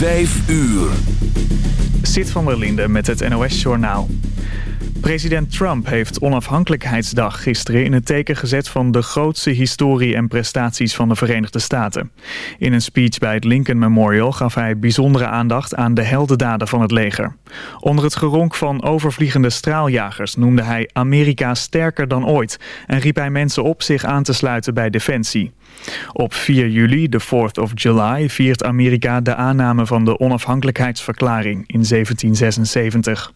Vijf uur. Zit van der Linde met het NOS-journaal. President Trump heeft onafhankelijkheidsdag gisteren in het teken gezet van de grootste historie en prestaties van de Verenigde Staten. In een speech bij het Lincoln Memorial gaf hij bijzondere aandacht aan de heldendaden van het leger. Onder het geronk van overvliegende straaljagers noemde hij Amerika sterker dan ooit en riep hij mensen op zich aan te sluiten bij Defensie. Op 4 juli, de 4th of July, viert Amerika de aanname van de onafhankelijkheidsverklaring in 1776.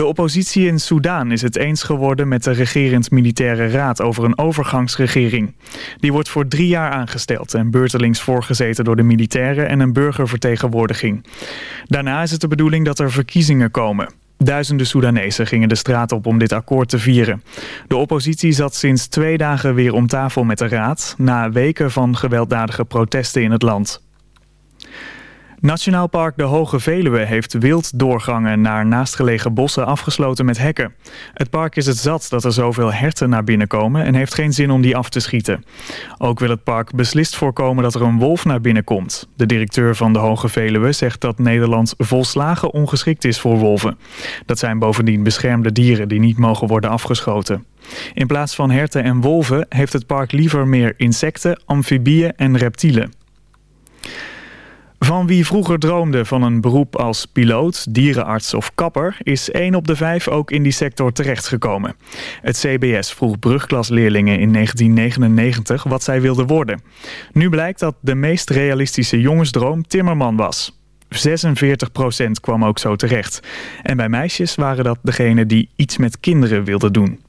De oppositie in Soedan is het eens geworden met de regerend militaire raad over een overgangsregering. Die wordt voor drie jaar aangesteld en beurtelings voorgezeten door de militairen en een burgervertegenwoordiging. Daarna is het de bedoeling dat er verkiezingen komen. Duizenden Soedanezen gingen de straat op om dit akkoord te vieren. De oppositie zat sinds twee dagen weer om tafel met de raad... na weken van gewelddadige protesten in het land. Nationaal Park de Hoge Veluwe heeft wilddoorgangen naar naastgelegen bossen afgesloten met hekken. Het park is het zat dat er zoveel herten naar binnen komen en heeft geen zin om die af te schieten. Ook wil het park beslist voorkomen dat er een wolf naar binnen komt. De directeur van de Hoge Veluwe zegt dat Nederland volslagen ongeschikt is voor wolven. Dat zijn bovendien beschermde dieren die niet mogen worden afgeschoten. In plaats van herten en wolven heeft het park liever meer insecten, amfibieën en reptielen. Van wie vroeger droomde van een beroep als piloot, dierenarts of kapper... is 1 op de 5 ook in die sector terechtgekomen. Het CBS vroeg brugklasleerlingen in 1999 wat zij wilden worden. Nu blijkt dat de meest realistische jongensdroom timmerman was. 46% kwam ook zo terecht. En bij meisjes waren dat degenen die iets met kinderen wilden doen.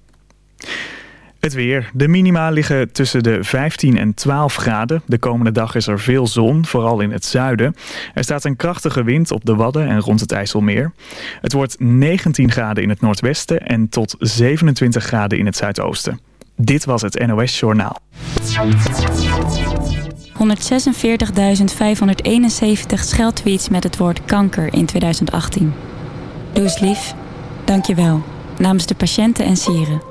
Het weer. De minima liggen tussen de 15 en 12 graden. De komende dag is er veel zon, vooral in het zuiden. Er staat een krachtige wind op de Wadden en rond het IJsselmeer. Het wordt 19 graden in het noordwesten en tot 27 graden in het zuidoosten. Dit was het NOS Journaal. 146.571 scheldtweets met het woord kanker in 2018. Doe lief. Dank je wel. Namens de patiënten en sieren.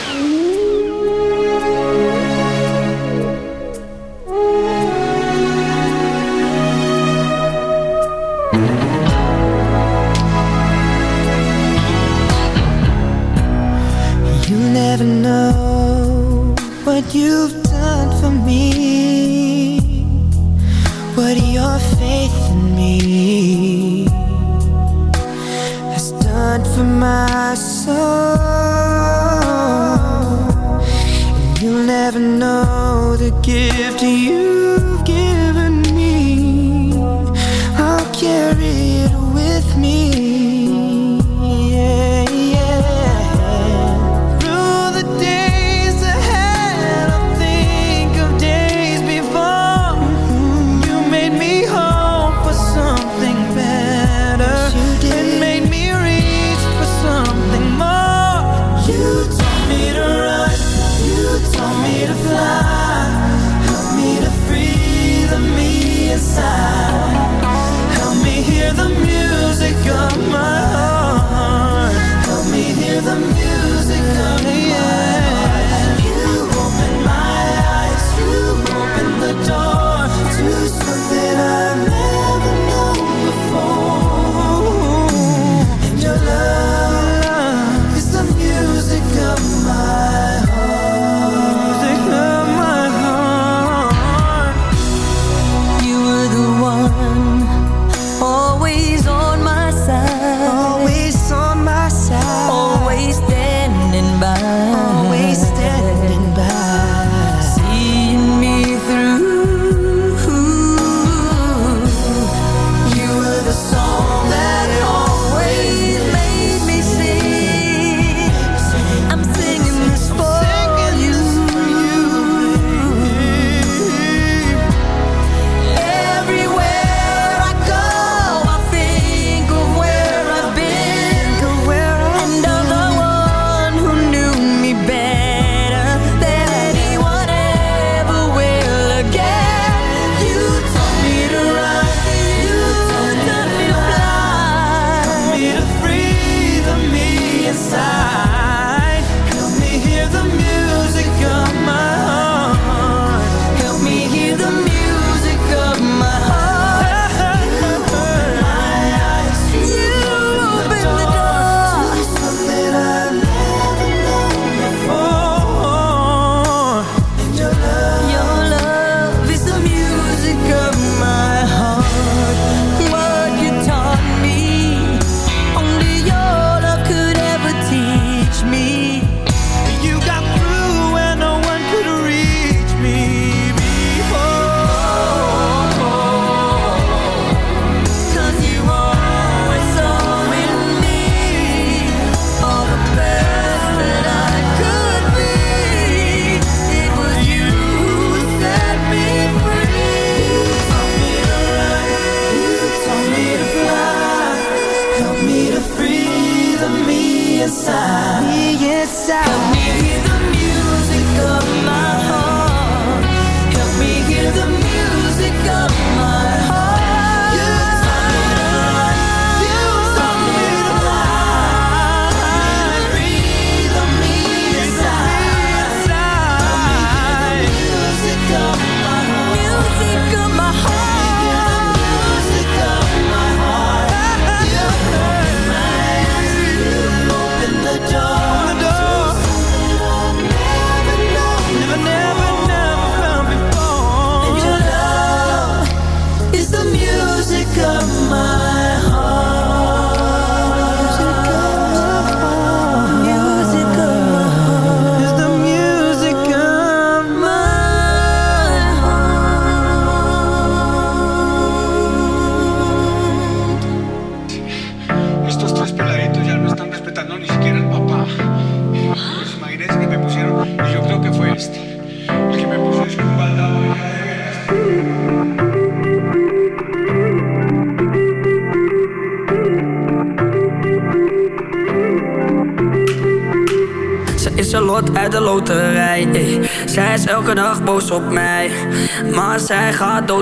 Never know what you've done for me. What your faith in me has done for my soul. You'll never know the gift you've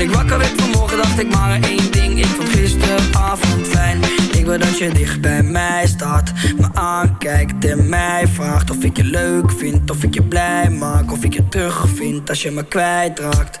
ik wakker werd vanmorgen dacht ik maar één ding. Ik vond gisteravond fijn. Ik wil dat je dicht bij mij staat. Me aankijkt en mij vraagt Of ik je leuk vind, of ik je blij maak Of ik je terugvind als je me kwijtraakt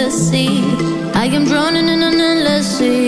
I am drowning in an endless sea.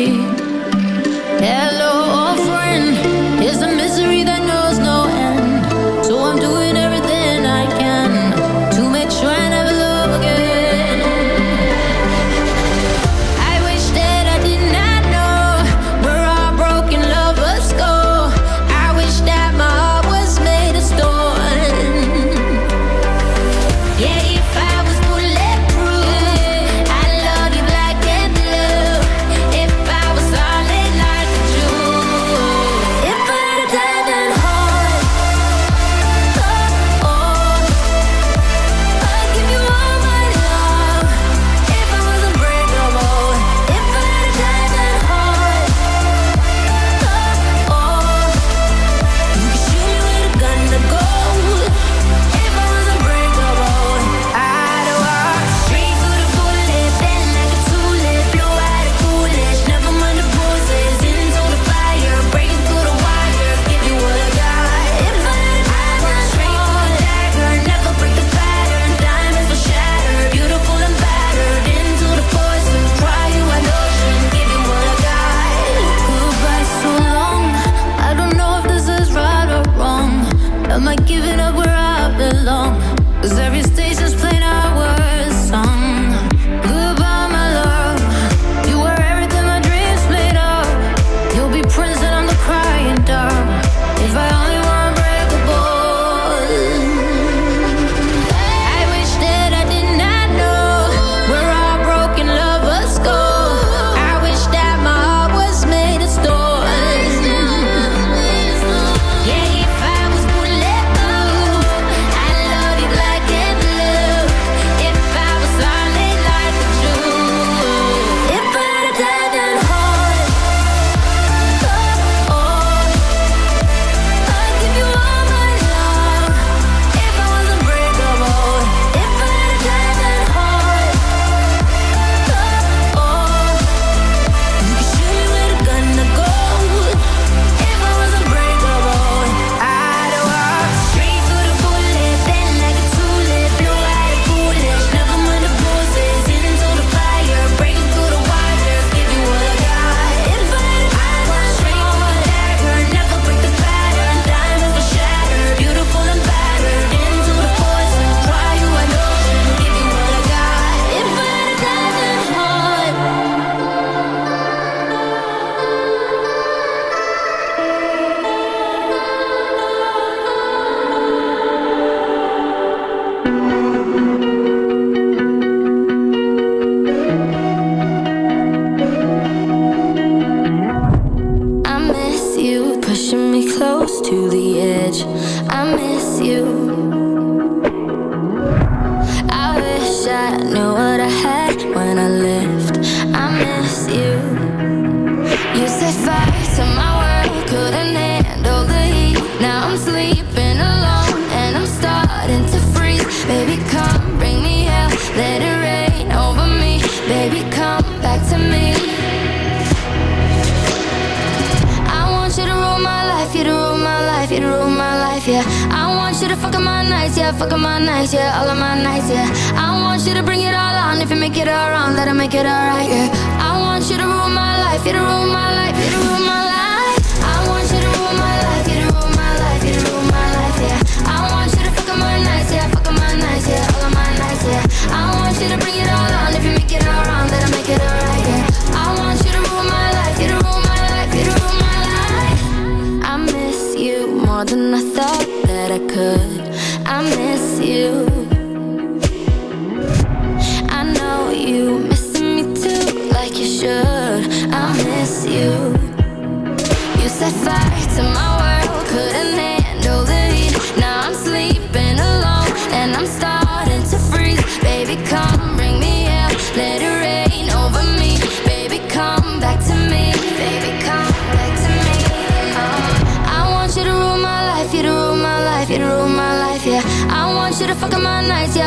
To I bring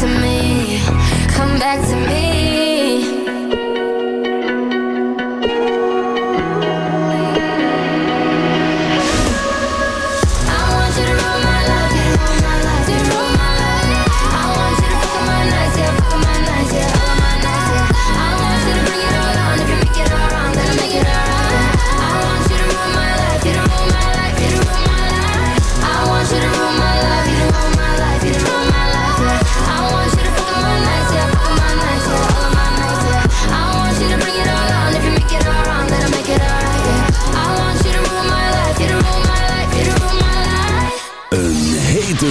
to me.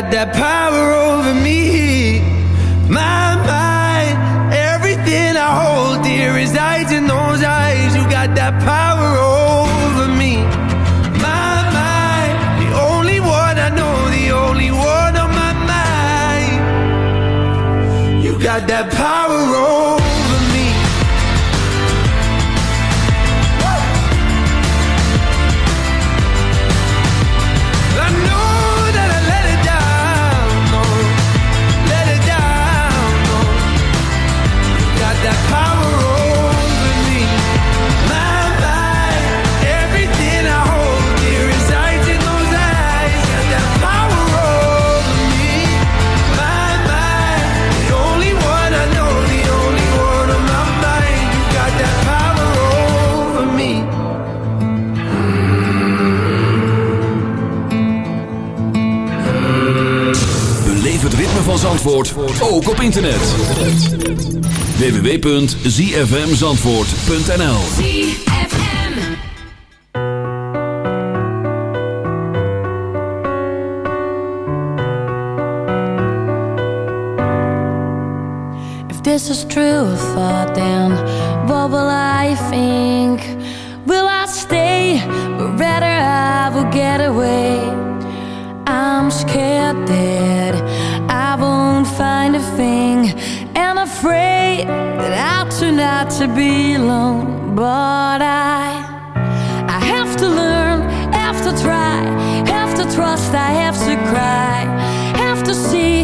got that power. Zandvoort ook op internet. www.zfmzandvoort.nl If this is true or thought, then what will I think? Will I stay? Or rather I will get away Not to be alone, but I I have to learn, have to try, have to trust, I have to cry, have to see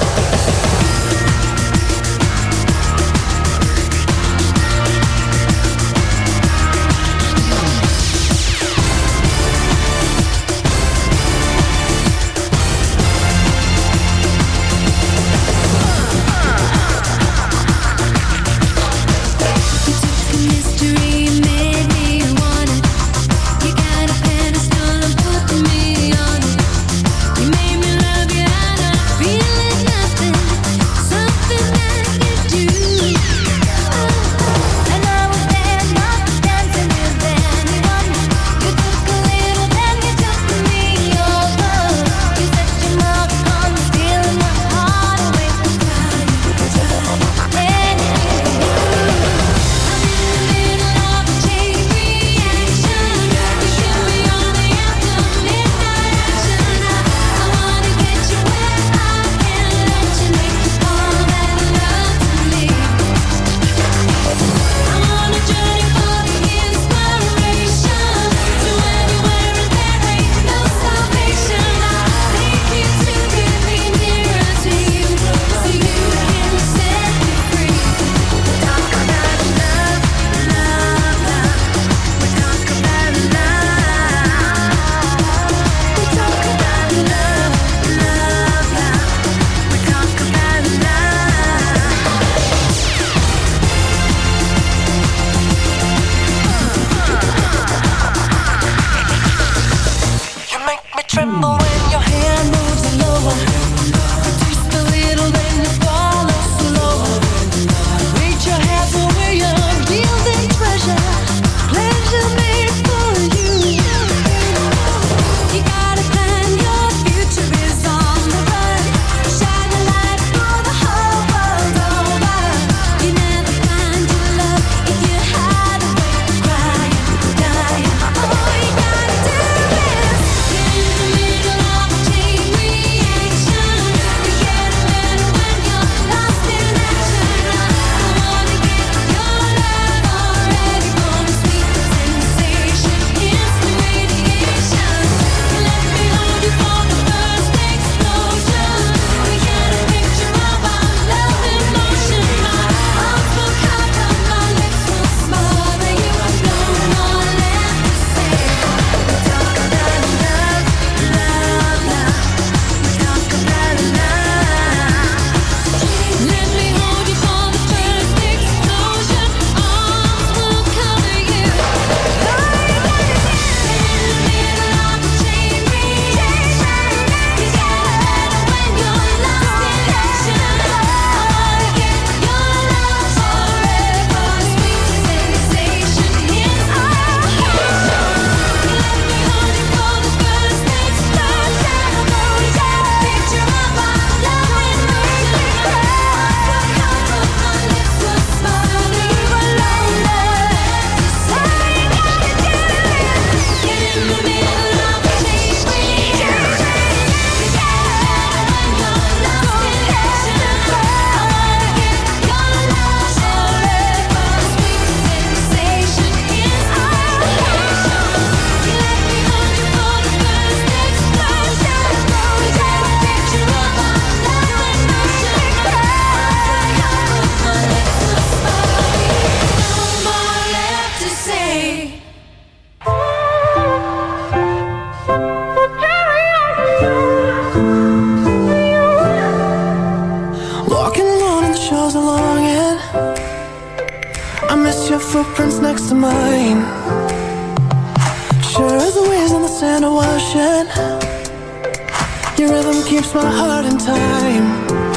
Your rhythm keeps my heart in time.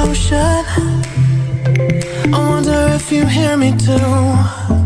ocean. I wonder if you hear me too.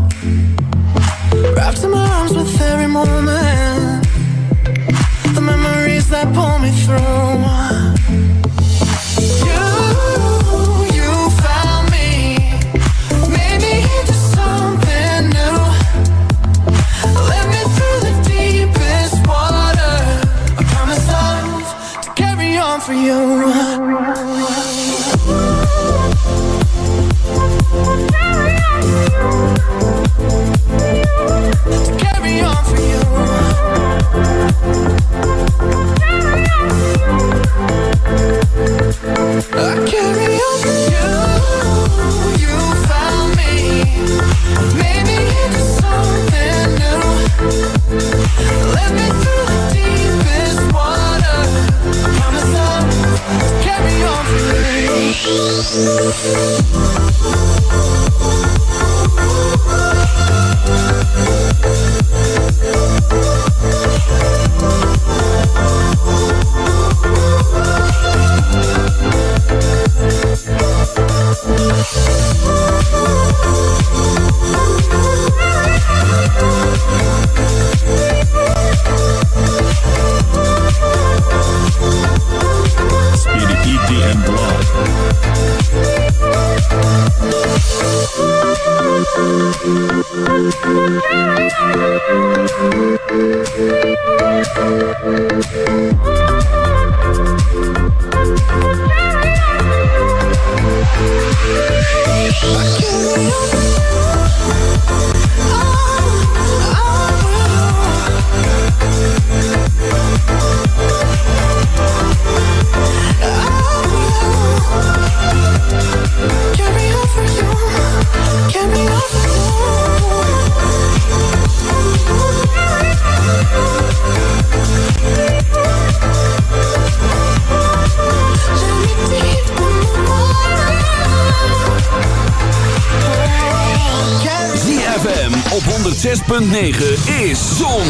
106.9 is Zon,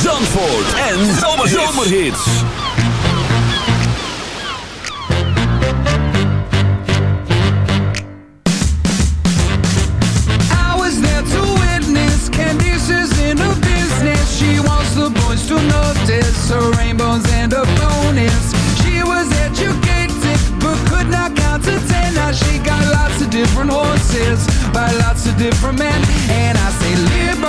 Zandvoort en Zomerhits. I was there to witness Candice's in her business. She wants the boys to notice her rainbows and her bonus. She was educated but could not count to ten. Now she got lots of different horses by lots of different men. And I say, live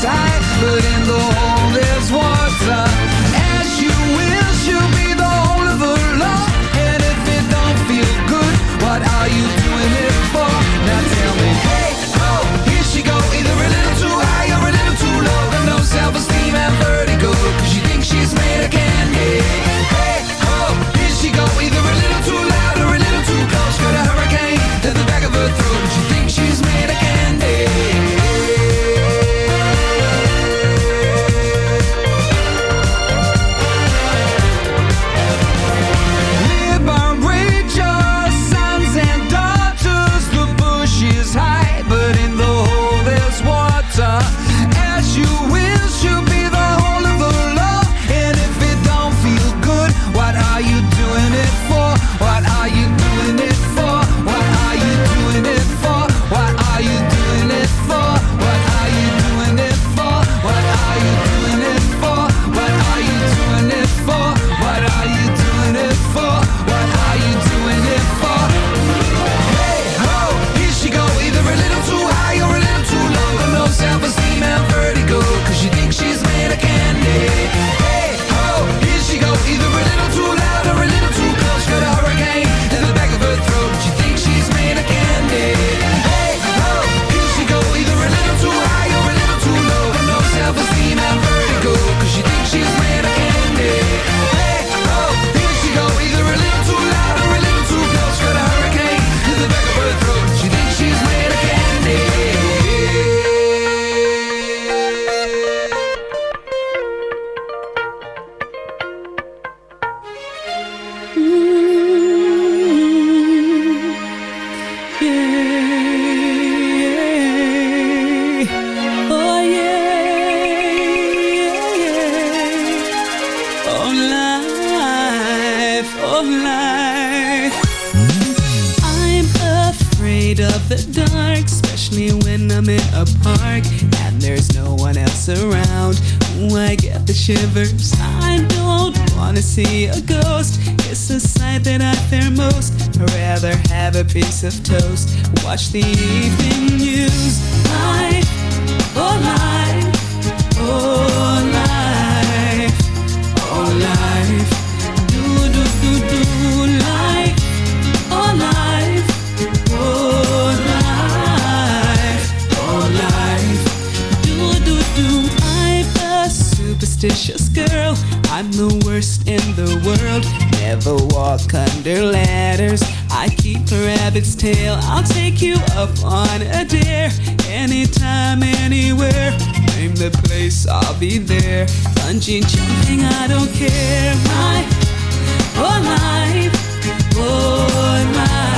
side. its tail. I'll take you up on a dare, anytime, anywhere. Name the place, I'll be there. Punching, jumping, I don't care. My, oh life, oh my.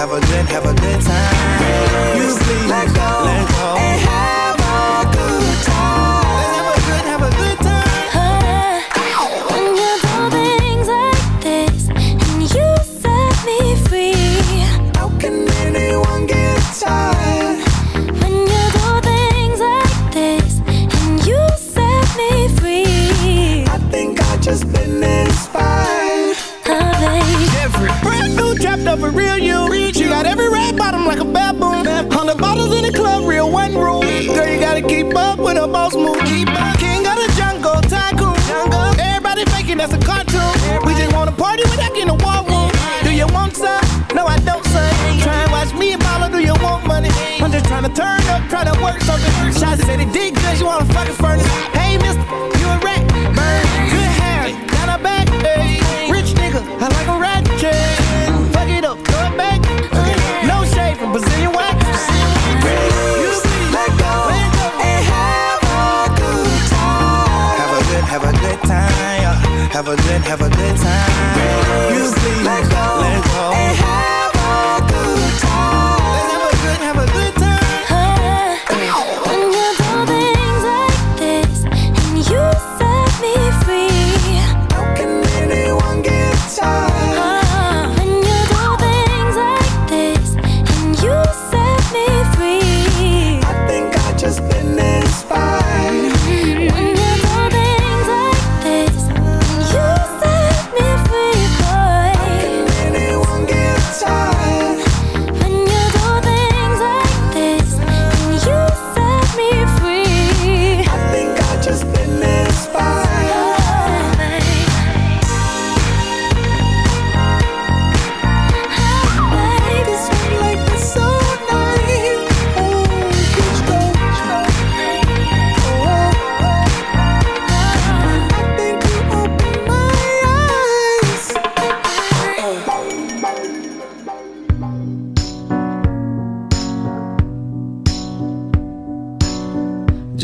Have a good, have a good time. You please let go.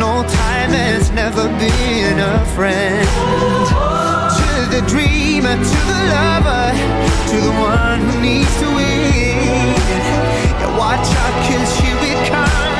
No time has never been a friend. To the dreamer, to the lover, to the one who needs to win. Yeah, watch out, cause here it comes.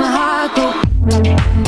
It makes my